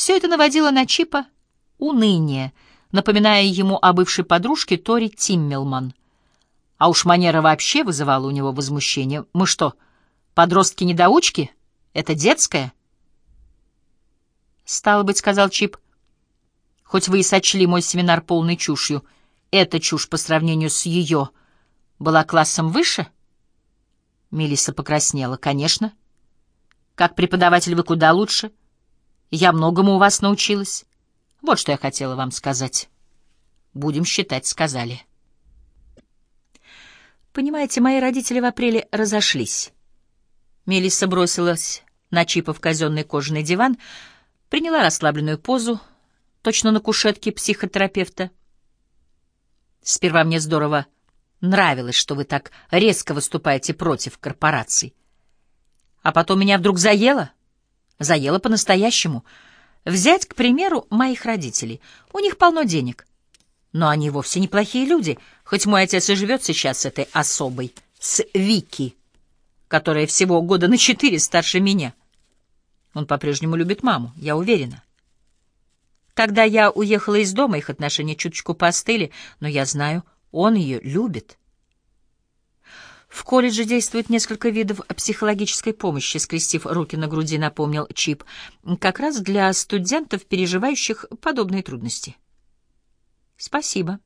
Все это наводило на Чипа уныние, напоминая ему о бывшей подружке Тори Тиммелман. А уж манера вообще вызывала у него возмущение. «Мы что, подростки-недоучки? Это детское?» «Стало быть, — сказал Чип, — хоть вы и сочли мой семинар полной чушью, эта чушь по сравнению с ее была классом выше?» Мелисса покраснела. «Конечно. Как преподаватель вы куда лучше. Я многому у вас научилась. Вот что я хотела вам сказать. Будем считать, сказали». Понимаете, мои родители в апреле разошлись. Мелисса бросилась на Чипа в казенный кожаный диван, приняла расслабленную позу, точно на кушетке психотерапевта. Сперва мне здорово нравилось, что вы так резко выступаете против корпораций. А потом меня вдруг заело, заело по-настоящему. Взять, к примеру, моих родителей. У них полно денег. Но они вовсе неплохие люди, хоть мой отец и живет сейчас с этой особой, с Вики, которая всего года на четыре старше меня. Он по-прежнему любит маму, я уверена. Когда я уехала из дома, их отношения чуточку поостыли, но я знаю, он ее любит. В колледже действует несколько видов психологической помощи, скрестив руки на груди, напомнил Чип, как раз для студентов, переживающих подобные трудности. Спасибо.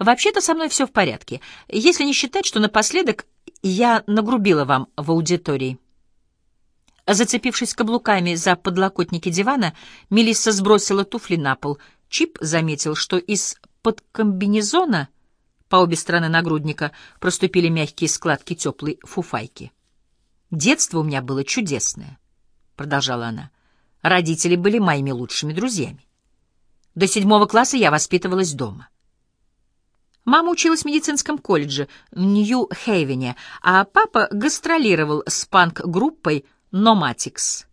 Вообще-то со мной все в порядке, если не считать, что напоследок я нагрубила вам в аудитории. Зацепившись каблуками за подлокотники дивана, Мелисса сбросила туфли на пол. Чип заметил, что из-под комбинезона по обе стороны нагрудника проступили мягкие складки теплой фуфайки. «Детство у меня было чудесное», — продолжала она. «Родители были моими лучшими друзьями. До седьмого класса я воспитывалась дома. Мама училась в медицинском колледже в Нью-Хейвене, а папа гастролировал с панк-группой Номатикс.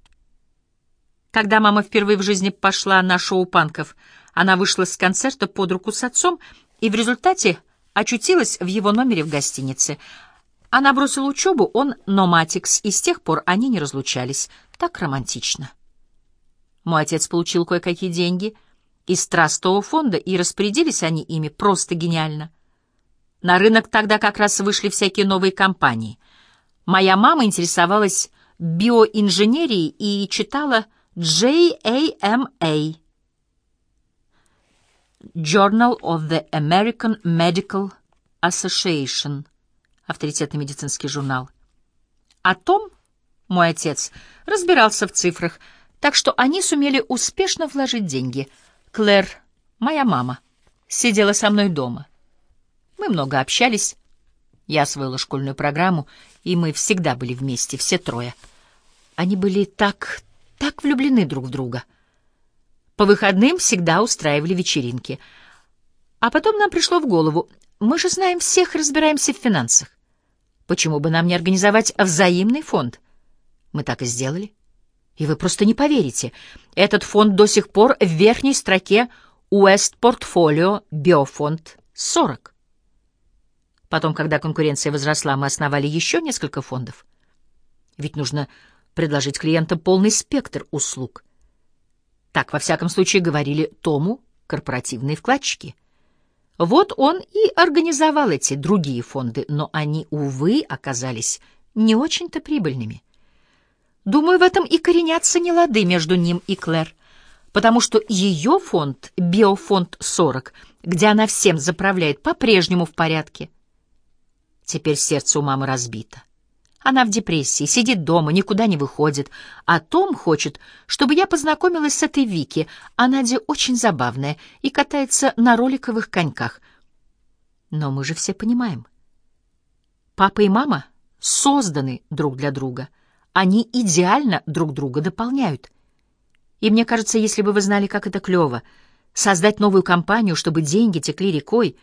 Когда мама впервые в жизни пошла на шоу панков, она вышла с концерта под руку с отцом и в результате очутилась в его номере в гостинице. Она бросила учебу, он Номатикс, и с тех пор они не разлучались. Так романтично. Мой отец получил кое-какие деньги из трастового фонда, и распорядились они ими просто гениально. На рынок тогда как раз вышли всякие новые компании. Моя мама интересовалась биоинженерии и читала JAMA Journal of the American Medical Association, авторитетный медицинский журнал. О том мой отец разбирался в цифрах, так что они сумели успешно вложить деньги. Клэр, моя мама, сидела со мной дома. Мы много общались. Я освоила школьную программу, и мы всегда были вместе, все трое — они были так, так влюблены друг в друга. По выходным всегда устраивали вечеринки. А потом нам пришло в голову, мы же знаем всех, разбираемся в финансах. Почему бы нам не организовать взаимный фонд? Мы так и сделали. И вы просто не поверите, этот фонд до сих пор в верхней строке Уэст Портфолио Биофонд 40. Потом, когда конкуренция возросла, мы основали еще несколько фондов. Ведь нужно предложить клиентам полный спектр услуг. Так, во всяком случае, говорили Тому корпоративные вкладчики. Вот он и организовал эти другие фонды, но они, увы, оказались не очень-то прибыльными. Думаю, в этом и коренятся нелады между ним и Клэр, потому что ее фонд, Биофонд 40, где она всем заправляет, по-прежнему в порядке. Теперь сердце у мамы разбито. Она в депрессии, сидит дома, никуда не выходит. А Том хочет, чтобы я познакомилась с этой Вики. А Надя очень забавная и катается на роликовых коньках. Но мы же все понимаем. Папа и мама созданы друг для друга. Они идеально друг друга дополняют. И мне кажется, если бы вы знали, как это клево, создать новую компанию, чтобы деньги текли рекой,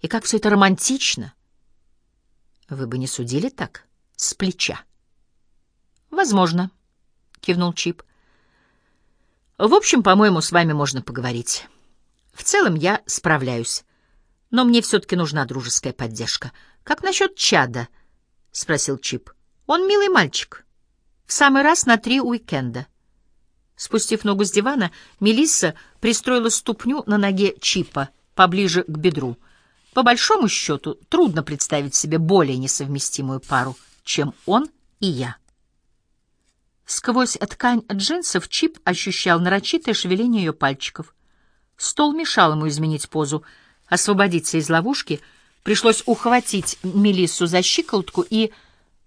и как все это романтично, вы бы не судили так? С плеча. «Возможно», — кивнул Чип. «В общем, по-моему, с вами можно поговорить. В целом я справляюсь, но мне все-таки нужна дружеская поддержка. Как насчет Чада?» — спросил Чип. «Он милый мальчик. В самый раз на три уикенда. Спустив ногу с дивана, Мелисса пристроила ступню на ноге Чипа поближе к бедру. По большому счету, трудно представить себе более несовместимую пару, чем он и я. Сквозь ткань джинсов Чип ощущал нарочитое шевеление ее пальчиков. Стол мешал ему изменить позу. Освободиться из ловушки пришлось ухватить Мелиссу за щиколотку и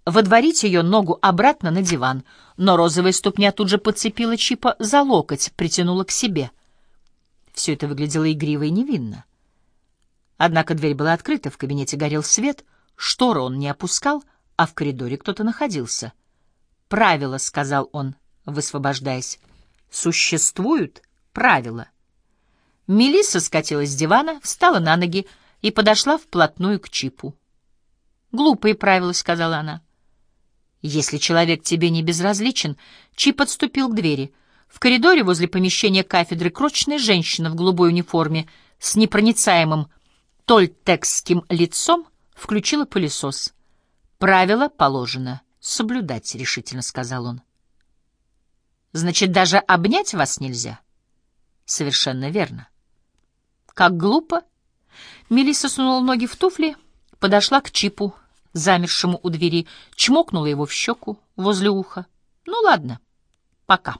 водворить ее ногу обратно на диван, но розовая ступня тут же подцепила Чипа за локоть, притянула к себе. Все это выглядело игриво и невинно. Однако дверь была открыта, в кабинете горел свет, шторы он не опускал, а в коридоре кто-то находился. «Правила», — сказал он, высвобождаясь, — «существуют правила». Мелисса скатилась с дивана, встала на ноги и подошла вплотную к Чипу. «Глупые правила», — сказала она. Если человек тебе не безразличен, Чип подступил к двери. В коридоре возле помещения кафедры крочная женщина в голубой униформе с непроницаемым тольтекским лицом включила пылесос. «Правило положено соблюдать», — решительно сказал он. «Значит, даже обнять вас нельзя?» «Совершенно верно». «Как глупо!» Мелисса сунула ноги в туфли, подошла к Чипу, замершему у двери, чмокнула его в щеку возле уха. «Ну ладно, пока».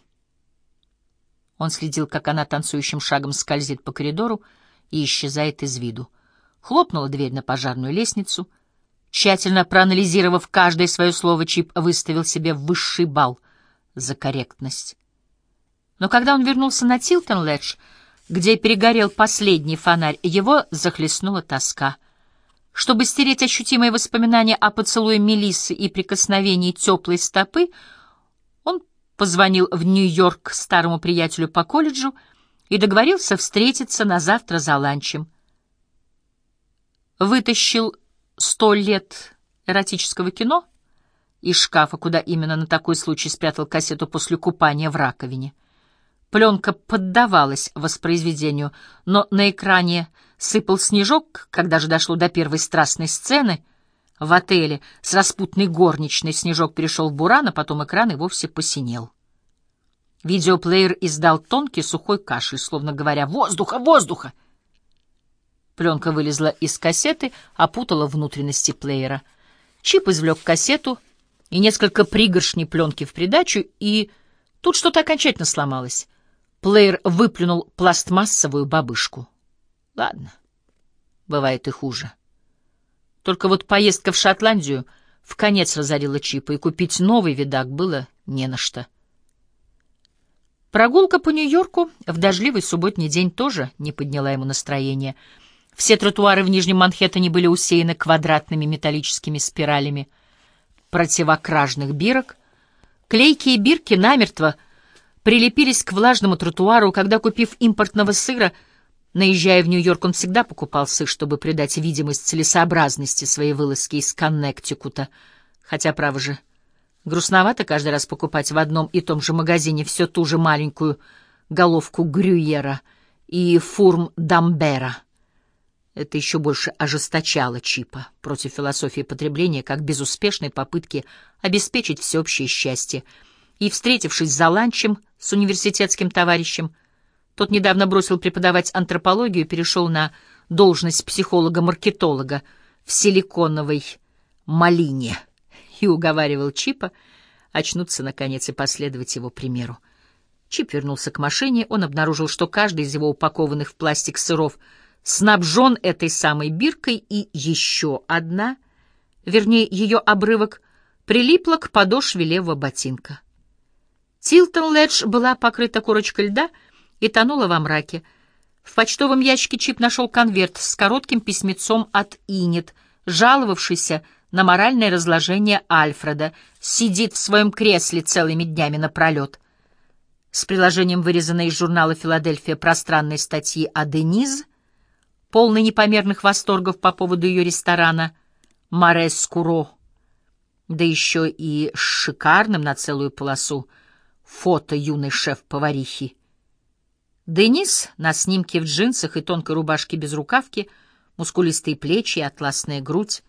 Он следил, как она танцующим шагом скользит по коридору и исчезает из виду. Хлопнула дверь на пожарную лестницу. Тщательно проанализировав каждое свое слово, Чип выставил себе высший балл за корректность. Но когда он вернулся на Тилтон-Ледж, где перегорел последний фонарь, его захлестнула тоска — чтобы стереть ощутимые воспоминания о поцелуе Мелиссы и прикосновении теплой стопы, он позвонил в Нью-Йорк старому приятелю по колледжу и договорился встретиться на завтра за ланчем. Вытащил сто лет эротического кино из шкафа, куда именно на такой случай спрятал кассету после купания в раковине. Пленка поддавалась воспроизведению, но на экране сыпал снежок, когда же дошло до первой страстной сцены в отеле с распутной горничной, снежок перешел в буран, а потом экран и вовсе посинел. Видеоплеер издал тонкий сухой кашель, словно говоря «Воздуха! Воздуха!». Пленка вылезла из кассеты, опутала внутренности плеера. Чип извлек кассету и несколько пригоршней пленки в придачу, и тут что-то окончательно сломалось. Плеер выплюнул пластмассовую бабышку. Ладно, бывает и хуже. Только вот поездка в Шотландию в конец разорила Чипа, и купить новый видак было не на что. Прогулка по Нью-Йорку в дождливый субботний день тоже не подняла ему настроение. Все тротуары в Нижнем Манхэттене были усеяны квадратными металлическими спиралями противокражных бирок. Клейкие бирки намертво — прилепились к влажному тротуару, когда, купив импортного сыра, наезжая в Нью-Йорк, он всегда покупал сыр, чтобы придать видимость целесообразности своей вылазки из Коннектикута. Хотя, право же, грустновато каждый раз покупать в одном и том же магазине все ту же маленькую головку Грюера и фурм Дамбера. Это еще больше ожесточало Чипа против философии потребления как безуспешной попытки обеспечить всеобщее счастье — и, встретившись за ланчем с университетским товарищем, тот недавно бросил преподавать антропологию и перешел на должность психолога-маркетолога в силиконовой малине и уговаривал Чипа очнуться, наконец, и последовать его примеру. Чип вернулся к машине, он обнаружил, что каждый из его упакованных в пластик сыров снабжен этой самой биркой, и еще одна, вернее, ее обрывок, прилипла к подошве левого ботинка. Тилтон-Ледж была покрыта корочкой льда и тонула во мраке. В почтовом ящике Чип нашел конверт с коротким письмецом от Инет, жаловавшийся на моральное разложение Альфреда, сидит в своем кресле целыми днями напролет. С приложением вырезанной из журнала «Филадельфия» пространной статьи о Дениз, полной непомерных восторгов по поводу ее ресторана «Морес Куро», да еще и с шикарным на целую полосу фото юной шеф-поварихи. Денис на снимке в джинсах и тонкой рубашке без рукавки, мускулистые плечи и атласная грудь.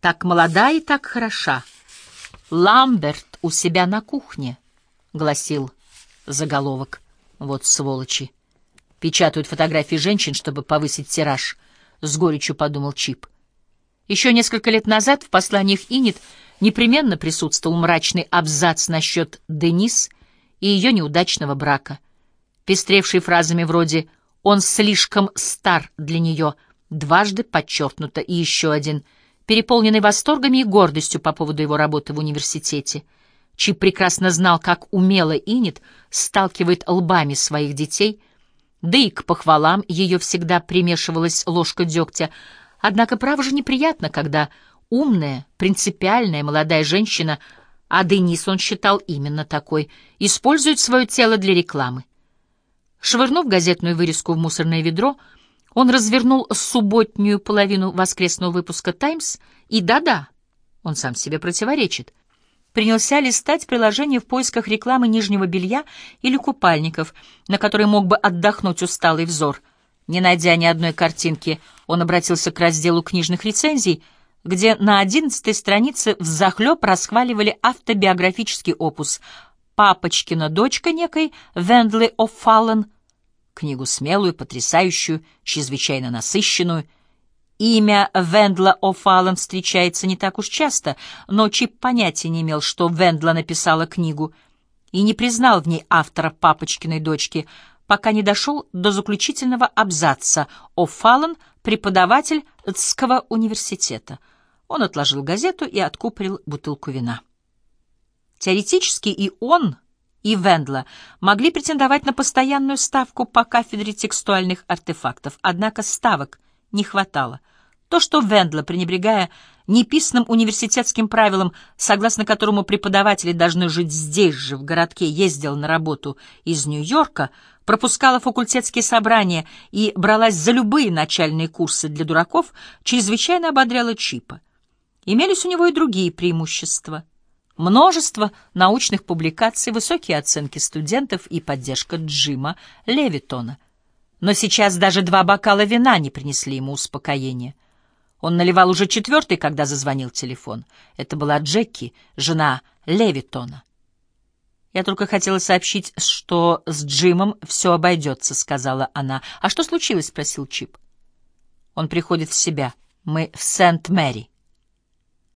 Так молода и так хороша. «Ламберт у себя на кухне», — гласил Заголовок. Вот сволочи. Печатают фотографии женщин, чтобы повысить тираж. С горечью подумал Чип. Еще несколько лет назад в посланиях Инит непременно присутствовал мрачный абзац насчет Денис и ее неудачного брака, пестревший фразами вроде «он слишком стар для нее», дважды подчеркнуто, и еще один, переполненный восторгами и гордостью по поводу его работы в университете. Чип прекрасно знал, как умело Инит сталкивает лбами своих детей, да и к похвалам ее всегда примешивалась ложка дегтя, однако право же неприятно, когда умная, принципиальная молодая женщина, а Денис он считал именно такой, использует свое тело для рекламы. Швырнув газетную вырезку в мусорное ведро, он развернул субботнюю половину воскресного выпуска «Таймс» и да-да, он сам себе противоречит, принялся листать приложение в поисках рекламы нижнего белья или купальников, на которые мог бы отдохнуть усталый взор. Не найдя ни одной картинки, он обратился к разделу книжных рецензий, где на одиннадцатой странице взахлеб расхваливали автобиографический опус «Папочкина дочка некой Вендли О'Фаллен», книгу смелую, потрясающую, чрезвычайно насыщенную. Имя Вендла О'Фаллен встречается не так уж часто, но Чип понятия не имел, что Вендла написала книгу, и не признал в ней автора папочкиной дочки, пока не дошел до заключительного абзаца «О'Фаллен — преподаватель Цского университета». Он отложил газету и откупорил бутылку вина. Теоретически и он и Вендла могли претендовать на постоянную ставку по кафедре текстуальных артефактов, однако ставок не хватало. То, что Вендла, пренебрегая неписанным университетским правилам, согласно которому преподаватели должны жить здесь же, в городке, ездила на работу из Нью-Йорка, пропускала факультетские собрания и бралась за любые начальные курсы для дураков, чрезвычайно ободряла Чипа. Имелись у него и другие преимущества — Множество научных публикаций, высокие оценки студентов и поддержка Джима Левитона. Но сейчас даже два бокала вина не принесли ему успокоения. Он наливал уже четвертый, когда зазвонил телефон. Это была Джеки, жена Левитона. «Я только хотела сообщить, что с Джимом все обойдется», — сказала она. «А что случилось?» — спросил Чип. «Он приходит в себя. Мы в Сент-Мэри».